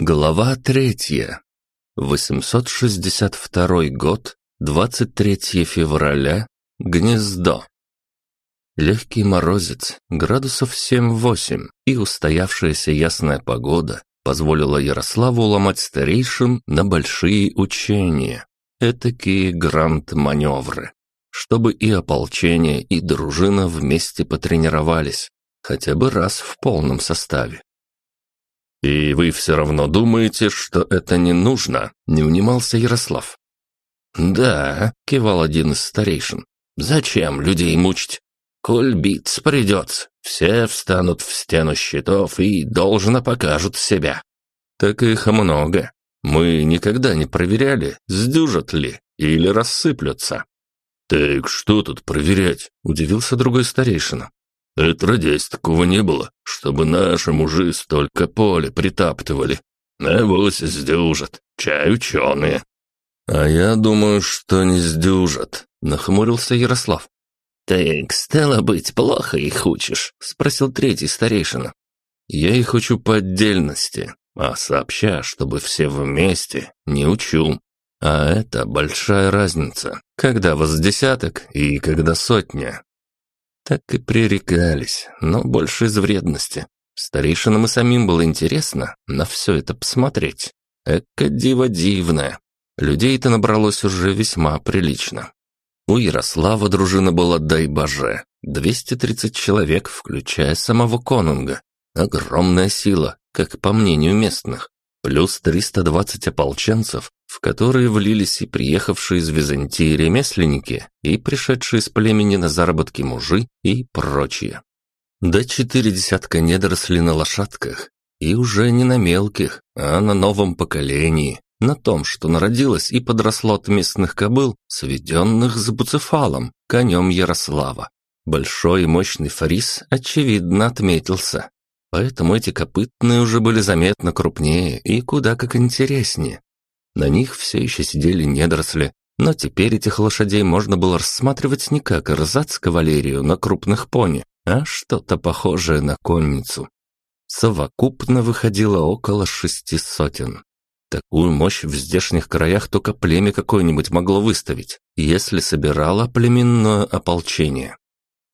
Глава третья. 862 год, 23 февраля, Гнездо. Легкий морозец, градусов 7-8, и устоявшаяся ясная погода позволила Ярославу ломать старейшин на большие учения, этакие гранд-маневры, чтобы и ополчение, и дружина вместе потренировались, хотя бы раз в полном составе. «И вы все равно думаете, что это не нужно?» – не унимался Ярослав. «Да», – кивал один из старейшин. «Зачем людей мучить? Коль биться придется, все встанут в стену щитов и должно покажут себя». «Так их много. Мы никогда не проверяли, сдюжат ли или рассыплются». «Так что тут проверять?» – удивился другой старейшина. Отродясь такого не было, чтобы наши мужи столько поле притаптывали. Навось сдюжат, чай ученые. А я думаю, что не сдюжат, нахмурился Ярослав. «Так, стало быть, плохо их учишь?» — спросил третий старейшина. «Я их учу по отдельности, а сообща, чтобы все вместе, не учу. А это большая разница, когда вас десяток и когда сотня. Так и пререкались, но больше из вредности. Старейшинам и самим было интересно на все это посмотреть. Эка диво дивное. Людей-то набралось уже весьма прилично. У Ярослава дружина была, дай боже, 230 человек, включая самого конунга. Огромная сила, как по мнению местных. Плюс 320 ополченцев, в которые влились и приехавшие из Византии ремесленники, и пришедшие с племени на заработки мужи и прочие. До четыре десятка недоросли на лошадках, и уже не на мелких, а на новом поколении, на том, что народилось и подросло от местных кобыл, сведенных с буцефалом, конем Ярослава. Большой и мощный фарис, очевидно, отметился. Поэтому эти копытные уже были заметно крупнее и куда как интереснее. На них все еще сидели недоросли, но теперь этих лошадей можно было рассматривать не как рзац-кавалерию на крупных пони, а что-то похожее на конницу. Совокупно выходило около шести сотен. Такую мощь в здешних краях только племя какое-нибудь могло выставить, если собирало племенное ополчение.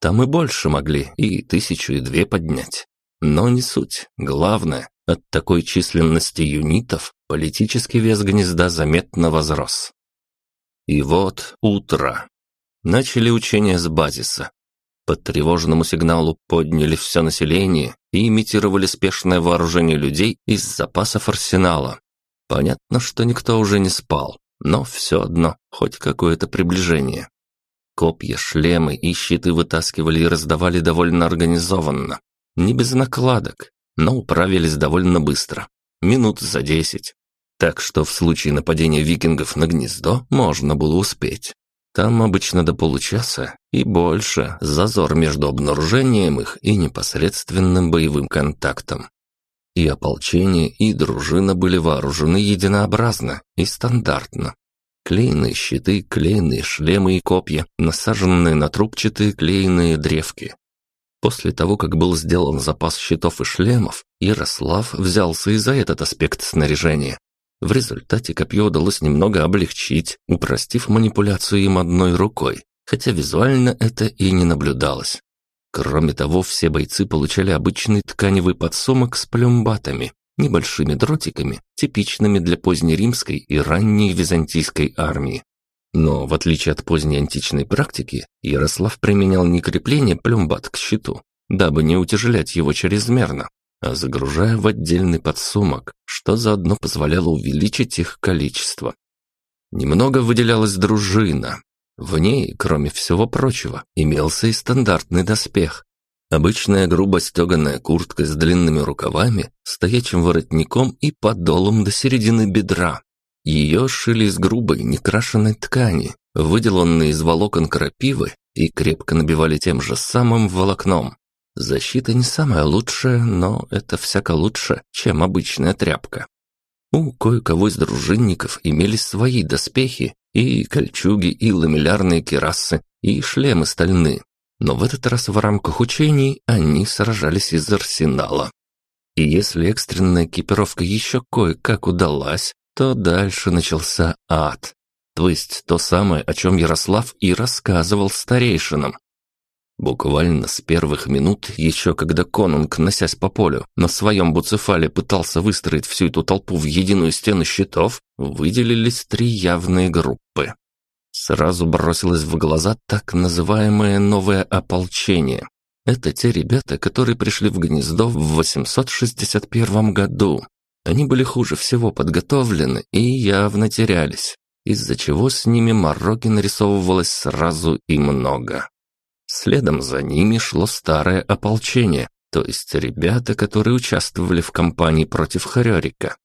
Там и больше могли, и тысячу, и две поднять. Но не суть. Главное, от такой численности юнитов политический вес гнезда заметно возрос. И вот утро. Начали учения с базиса. По тревожному сигналу подняли все население и имитировали спешное вооружение людей из запасов арсенала. Понятно, что никто уже не спал, но все одно, хоть какое-то приближение. Копья, шлемы и щиты вытаскивали и раздавали довольно организованно. Не без накладок, но управились довольно быстро. Минут за десять. Так что в случае нападения викингов на гнездо можно было успеть. Там обычно до получаса и больше зазор между обнаружением их и непосредственным боевым контактом. И ополчение, и дружина были вооружены единообразно и стандартно. Клейные щиты, клейные шлемы и копья, насаженные на трубчатые клейные древки. После того, как был сделан запас щитов и шлемов, Ярослав взялся и за этот аспект снаряжения. В результате копье удалось немного облегчить, упростив манипуляцию им одной рукой, хотя визуально это и не наблюдалось. Кроме того, все бойцы получали обычный тканевый подсумок с плюмбатами, небольшими дротиками, типичными для позднеримской и ранней византийской армии. Но, в отличие от поздней античной практики, Ярослав применял не крепление плюмбат к щиту, дабы не утяжелять его чрезмерно, а загружая в отдельный подсумок, что заодно позволяло увеличить их количество. Немного выделялась дружина. В ней, кроме всего прочего, имелся и стандартный доспех. Обычная грубо стеганая куртка с длинными рукавами, стоячим воротником и подолом до середины бедра, ее шили из грубой, некрашенной ткани, выделанной из волокон крапивы и крепко набивали тем же самым волокном. Защита не самая лучшая, но это всяко лучше, чем обычная тряпка. У кое-кого из дружинников имелись свои доспехи, и кольчуги, и ламеллярные керасы, и шлемы стальные. Но в этот раз в рамках учений они сражались из арсенала. И если экстренная экипировка еще кое-как удалась, то дальше начался ад. То есть то самое, о чем Ярослав и рассказывал старейшинам. Буквально с первых минут, еще когда конунг, носясь по полю, на своем буцефале пытался выстроить всю эту толпу в единую стену щитов, выделились три явные группы. Сразу бросилось в глаза так называемое новое ополчение. Это те ребята, которые пришли в гнездо в 861 году. Они были хуже всего подготовлены и явно терялись, из-за чего с ними мороки нарисовывалось сразу и много. Следом за ними шло старое ополчение, то есть ребята, которые участвовали в кампании против Харерика.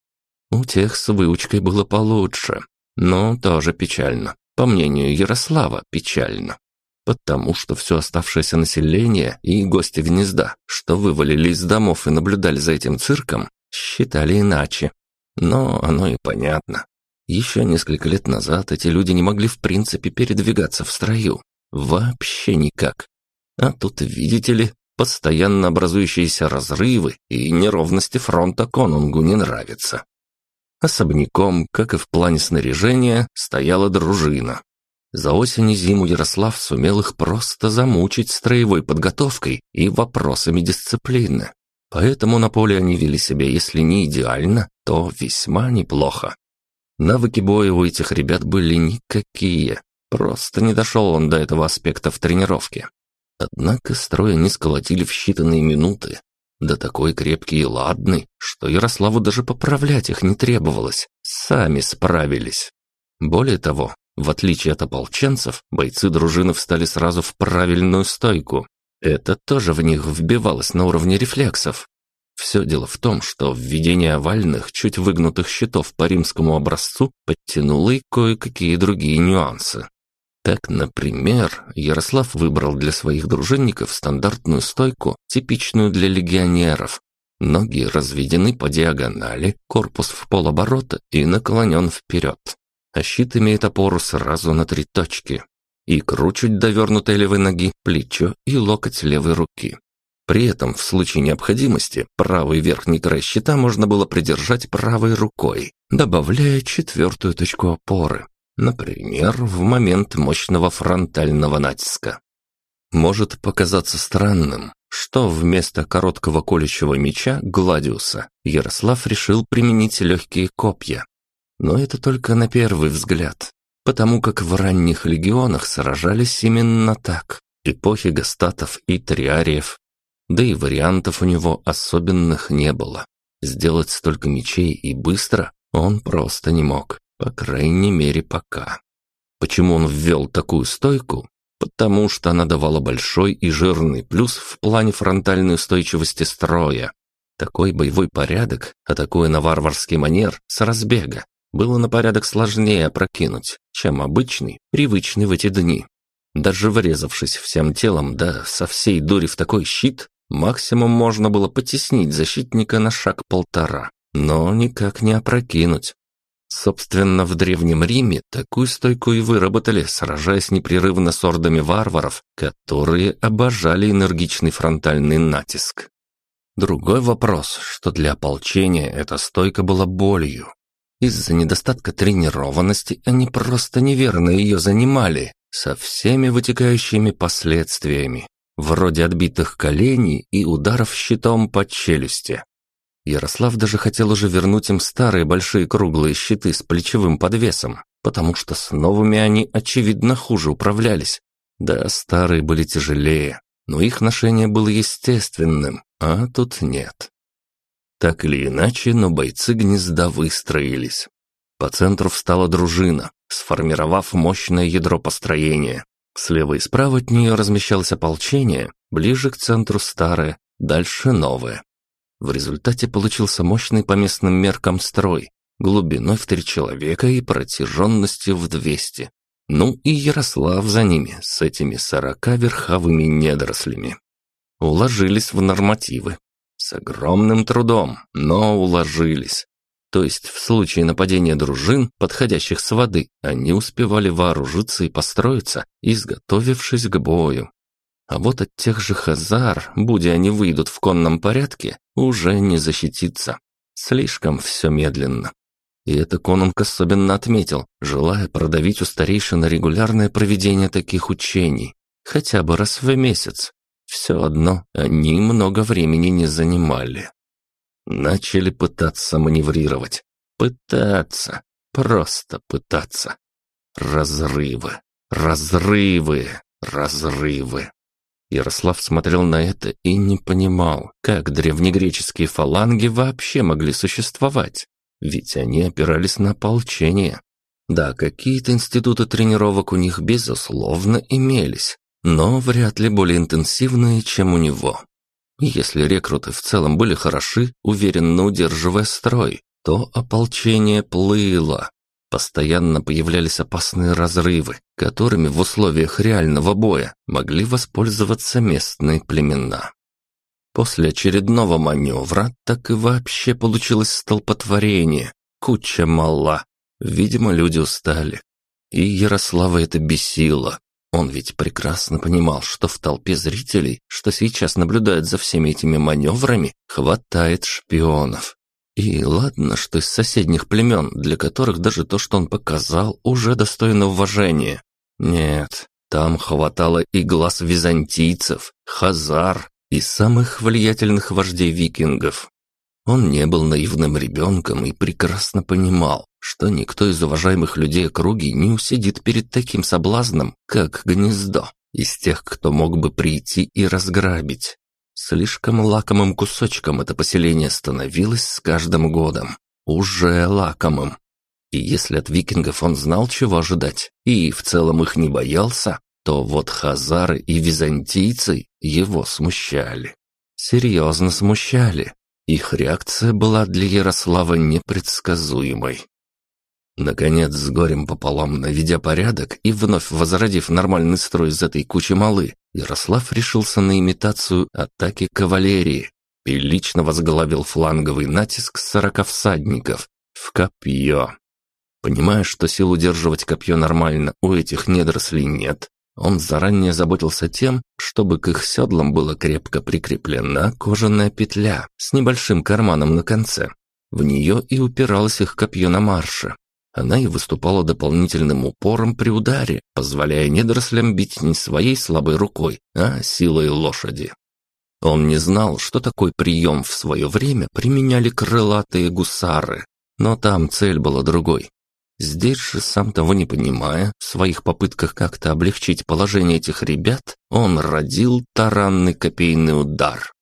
У тех с выучкой было получше, но тоже печально. По мнению Ярослава, печально. Потому что все оставшееся население и гости гнезда, что вывалили из домов и наблюдали за этим цирком, считали иначе. Но оно и понятно. Еще несколько лет назад эти люди не могли в принципе передвигаться в строю. Вообще никак. А тут, видите ли, постоянно образующиеся разрывы и неровности фронта конунгу не нравятся. Особняком, как и в плане снаряжения, стояла дружина. За осень и зиму Ярослав сумел их просто замучить строевой подготовкой и вопросами дисциплины. Поэтому на поле они вели себя, если не идеально, то весьма неплохо. Навыки боя у этих ребят были никакие, Просто не дошел он до этого аспекта в тренировке. Однако строя не сколотили в считанные минуты. Да такой крепкий и ладный, что Ярославу даже поправлять их не требовалось. Сами справились. Более того, в отличие от ополченцев, бойцы дружины встали сразу в правильную стойку. Это тоже в них вбивалось на уровне рефлексов. Все дело в том, что введение овальных, чуть выгнутых щитов по римскому образцу подтянуло и кое-какие другие нюансы. Так, например, Ярослав выбрал для своих дружинников стандартную стойку, типичную для легионеров. Ноги разведены по диагонали, корпус в полоборота и наклонен вперед. А щит имеет опору сразу на три точки. Икру чуть довернутой левой ноги, плечо и локоть левой руки. При этом, в случае необходимости, правый верхний край щита можно было придержать правой рукой, добавляя четвертую точку опоры. Например, в момент мощного фронтального натиска. Может показаться странным, что вместо короткого колющего меча Гладиуса Ярослав решил применить легкие копья. Но это только на первый взгляд, потому как в ранних легионах сражались именно так, эпохи гастатов и триариев. Да и вариантов у него особенных не было. Сделать столько мечей и быстро он просто не мог. По крайней мере, пока. Почему он ввел такую стойку? Потому что она давала большой и жирный плюс в плане фронтальной устойчивости строя. Такой боевой порядок, атакуя на варварский манер с разбега, было на порядок сложнее опрокинуть, чем обычный, привычный в эти дни. Даже врезавшись всем телом, да со всей дури в такой щит, максимум можно было потеснить защитника на шаг полтора, но никак не опрокинуть. Собственно, в Древнем Риме такую стойку и выработали, сражаясь непрерывно с ордами варваров, которые обожали энергичный фронтальный натиск. Другой вопрос, что для ополчения эта стойка была болью. Из-за недостатка тренированности они просто неверно ее занимали, со всеми вытекающими последствиями, вроде отбитых коленей и ударов щитом по челюсти. Ярослав даже хотел уже вернуть им старые большие круглые щиты с плечевым подвесом, потому что с новыми они, очевидно, хуже управлялись. Да, старые были тяжелее, но их ношение было естественным, а тут нет. Так или иначе, но бойцы гнезда выстроились. По центру встала дружина, сформировав мощное ядро построения. Слева и справа от нее размещалось ополчение, ближе к центру старое, дальше новое. В результате получился мощный по местным меркам строй, глубиной в три человека и протяженностью в двести. Ну и Ярослав за ними, с этими сорока верховыми недорослями. Уложились в нормативы. С огромным трудом, но уложились. То есть в случае нападения дружин, подходящих с воды, они успевали вооружиться и построиться, изготовившись к бою. А вот от тех же хазар, будь они выйдут в конном порядке, уже не защититься. Слишком все медленно. И это конунг особенно отметил, желая продавить у старейшин регулярное проведение таких учений, хотя бы раз в месяц. Все одно они много времени не занимали. Начали пытаться маневрировать. Пытаться. Просто пытаться. Разрывы. Разрывы. Разрывы. Ярослав смотрел на это и не понимал, как древнегреческие фаланги вообще могли существовать. Ведь они опирались на ополчение. Да, какие-то институты тренировок у них, безусловно, имелись, но вряд ли более интенсивные, чем у него. Если рекруты в целом были хороши, уверенно удерживая строй, то ополчение плыло. Постоянно появлялись опасные разрывы, которыми в условиях реального боя могли воспользоваться местные племена. После очередного маневра так и вообще получилось столпотворение, куча мала. Видимо, люди устали. И Ярослава это бесило. Он ведь прекрасно понимал, что в толпе зрителей, что сейчас наблюдают за всеми этими маневрами, хватает шпионов. И ладно, что из соседних племен, для которых даже то, что он показал, уже достойно уважения. Нет, там хватало и глаз византийцев, хазар и самых влиятельных вождей викингов. Он не был наивным ребенком и прекрасно понимал, что никто из уважаемых людей округи не усидит перед таким соблазном, как гнездо, из тех, кто мог бы прийти и разграбить. Слишком лакомым кусочком это поселение становилось с каждым годом. Уже лакомым. И если от викингов он знал, чего ожидать, и в целом их не боялся, то вот хазары и византийцы его смущали. Серьезно смущали. Их реакция была для Ярослава непредсказуемой. Наконец, с горем пополам наведя порядок и вновь возродив нормальный строй из этой кучи малы, Ярослав решился на имитацию атаки кавалерии и лично возглавил фланговый натиск сорока всадников в копье. Понимая, что сил удерживать копье нормально у этих недорослей нет, он заранее заботился тем, чтобы к их седлам была крепко прикреплена кожаная петля с небольшим карманом на конце. В нее и упиралось их копье на марше, она и выступала дополнительным упором при ударе, позволяя недорослям бить не своей слабой рукой, а силой лошади. Он не знал, что такой прием в свое время применяли крылатые гусары, но там цель была другой. Здесь же, сам того не понимая, в своих попытках как-то облегчить положение этих ребят, он родил таранный копейный удар.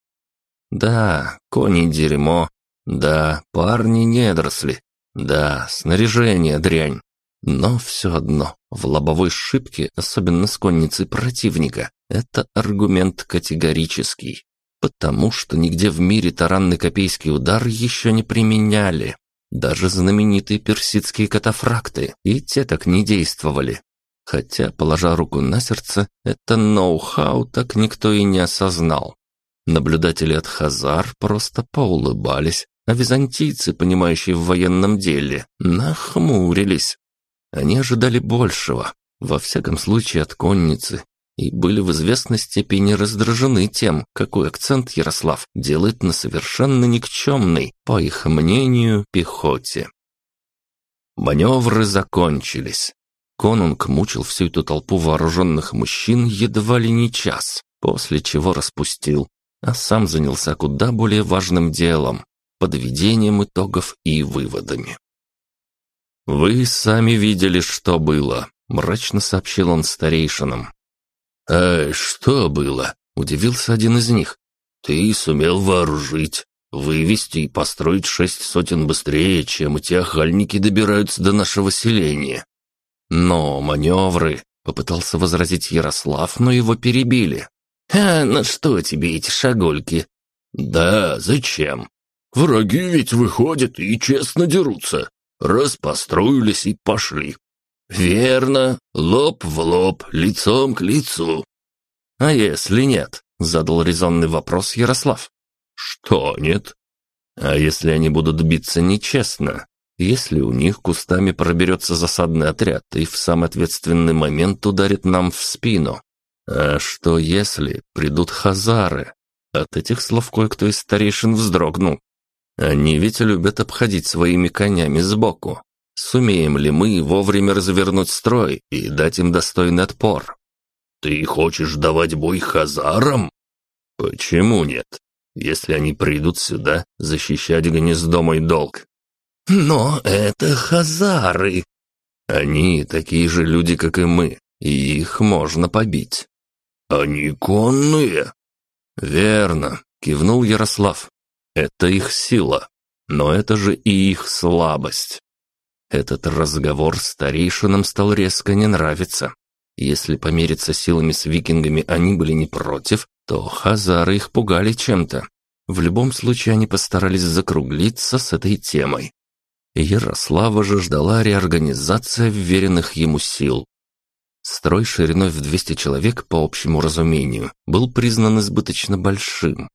Да, кони дерьмо, да, парни недоросли, да, снаряжение дрянь. Но все одно, в лобовой шибке, особенно с конницей противника, это аргумент категорический. Потому что нигде в мире таранный копейский удар еще не применяли. Даже знаменитые персидские катафракты, и те так не действовали. Хотя, положа руку на сердце, это ноу-хау так никто и не осознал. Наблюдатели от Хазар просто поулыбались, а византийцы, понимающие в военном деле, нахмурились. Они ожидали большего, во всяком случае от конницы, и были в известной степени раздражены тем, какой акцент Ярослав делает на совершенно никчемной, по их мнению, пехоте. Маневры закончились. Конунг мучил всю эту толпу вооруженных мужчин едва ли не час, после чего распустил, а сам занялся куда более важным делом подведением итогов и выводами. «Вы сами видели, что было», — мрачно сообщил он старейшинам. «А что было?» — удивился один из них. «Ты сумел вооружить, вывести и построить шесть сотен быстрее, чем эти охальники добираются до нашего селения». «Но маневры», — попытался возразить Ярослав, но его перебили. «А на что тебе эти шагольки?» «Да, зачем? Враги ведь выходят и честно дерутся. Раз построились и пошли. Верно, лоб в лоб, лицом к лицу. А если нет? Задал резонный вопрос Ярослав. Что нет? А если они будут биться нечестно? Если у них кустами проберется засадный отряд и в самый ответственный момент ударит нам в спину? А что если придут хазары? От этих слов кое-кто из старейшин вздрогнул. Они ведь любят обходить своими конями сбоку. Сумеем ли мы вовремя развернуть строй и дать им достойный отпор? Ты хочешь давать бой хазарам? Почему нет? Если они придут сюда, защищать гнездо мой долг. Но это хазары. Они такие же люди, как и мы, и их можно побить. Они конные. Верно, кивнул Ярослав. Это их сила, но это же и их слабость. Этот разговор старейшинам стал резко не нравиться. Если помериться силами с викингами они были не против, то хазары их пугали чем-то. В любом случае они постарались закруглиться с этой темой. Ярослава же ждала реорганизация вверенных ему сил. Строй шириной в 200 человек, по общему разумению, был признан избыточно большим.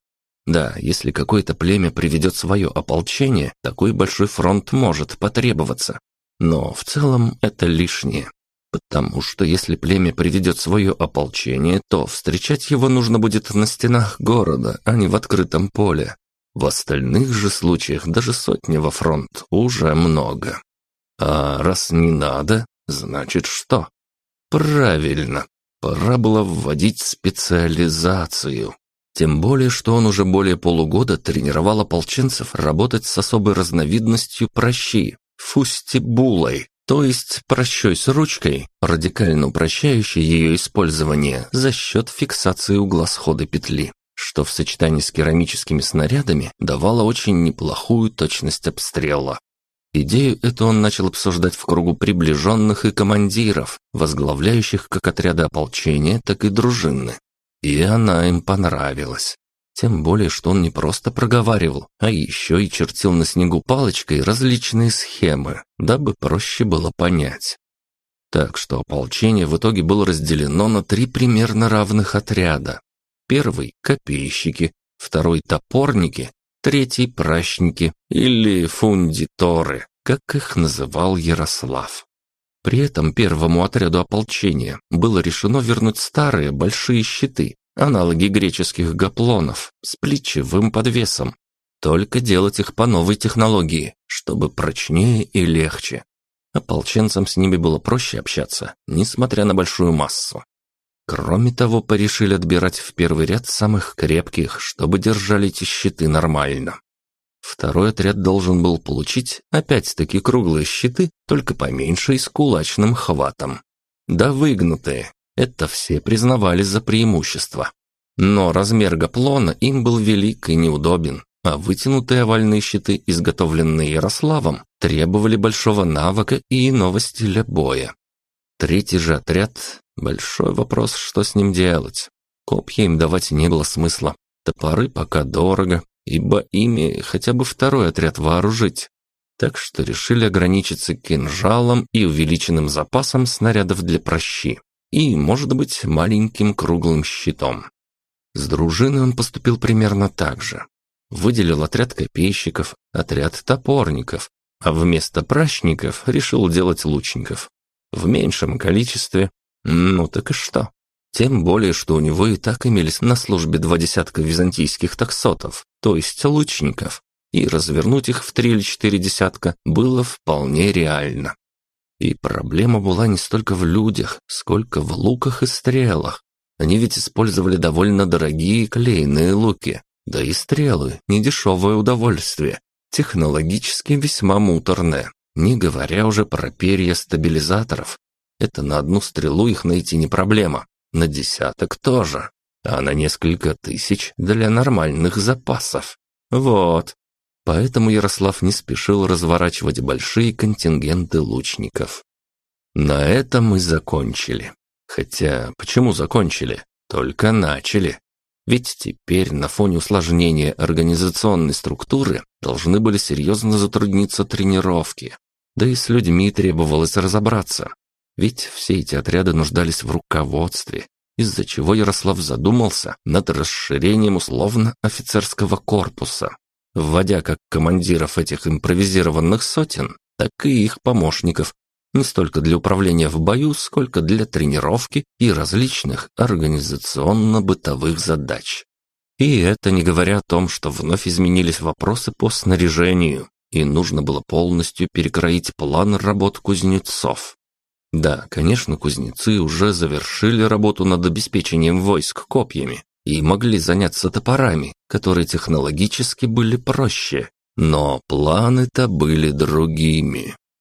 Да, если какое-то племя приведет свое ополчение, такой большой фронт может потребоваться. Но в целом это лишнее. Потому что если племя приведет свое ополчение, то встречать его нужно будет на стенах города, а не в открытом поле. В остальных же случаях даже сотни во фронт уже много. А раз не надо, значит что? Правильно, пора было вводить специализацию. Тем более, что он уже более полугода тренировал ополченцев работать с особой разновидностью прощи – фустибулой, то есть прощой с ручкой, радикально упрощающей ее использование за счет фиксации угла схода петли, что в сочетании с керамическими снарядами давало очень неплохую точность обстрела. Идею эту он начал обсуждать в кругу приближенных и командиров, возглавляющих как отряды ополчения, так и дружины. И она им понравилась. Тем более, что он не просто проговаривал, а еще и чертил на снегу палочкой различные схемы, дабы проще было понять. Так что ополчение в итоге было разделено на три примерно равных отряда. Первый – копейщики, второй – топорники, третий – пращники или фундиторы, как их называл Ярослав. При этом первому отряду ополчения было решено вернуть старые большие щиты, аналоги греческих гаплонов, с плечевым подвесом. Только делать их по новой технологии, чтобы прочнее и легче. Ополченцам с ними было проще общаться, несмотря на большую массу. Кроме того, порешили отбирать в первый ряд самых крепких, чтобы держали эти щиты нормально. Второй отряд должен был получить опять-таки круглые щиты, только поменьше и с кулачным хватом. Да выгнутые. Это все признавали за преимущество. Но размер гаплона им был велик и неудобен, а вытянутые овальные щиты, изготовленные Ярославом, требовали большого навыка и иного стиля боя. Третий же отряд – большой вопрос, что с ним делать. Копья им давать не было смысла. Топоры пока дорого, ибо ими хотя бы второй отряд вооружить. Так что решили ограничиться кинжалом и увеличенным запасом снарядов для прощи. И, может быть, маленьким круглым щитом. С дружиной он поступил примерно так же. Выделил отряд копейщиков, отряд топорников, а вместо пращников решил делать лучников. В меньшем количестве. Ну так и что? Тем более, что у него и так имелись на службе два десятка византийских таксотов, то есть лучников, и развернуть их в три или четыре десятка было вполне реально. И проблема была не столько в людях, сколько в луках и стрелах. Они ведь использовали довольно дорогие клейные луки, да и стрелы – недешевое удовольствие, технологически весьма муторное, не говоря уже про перья стабилизаторов. Это на одну стрелу их найти не проблема, на десяток тоже, а на несколько тысяч для нормальных запасов. Вот. Поэтому Ярослав не спешил разворачивать большие контингенты лучников. На этом мы закончили. Хотя, почему закончили? Только начали. Ведь теперь на фоне усложнения организационной структуры должны были серьезно затрудниться тренировки. Да и с людьми требовалось разобраться. Ведь все эти отряды нуждались в руководстве, из-за чего Ярослав задумался над расширением условно-офицерского корпуса, вводя как командиров этих импровизированных сотен, так и их помощников, не столько для управления в бою, сколько для тренировки и различных организационно-бытовых задач. И это не говоря о том, что вновь изменились вопросы по снаряжению, и нужно было полностью перекроить план работ кузнецов. Да, конечно, кузнецы уже завершили работу над обеспечением войск копьями и могли заняться топорами, которые технологически были проще, но планы-то были другими.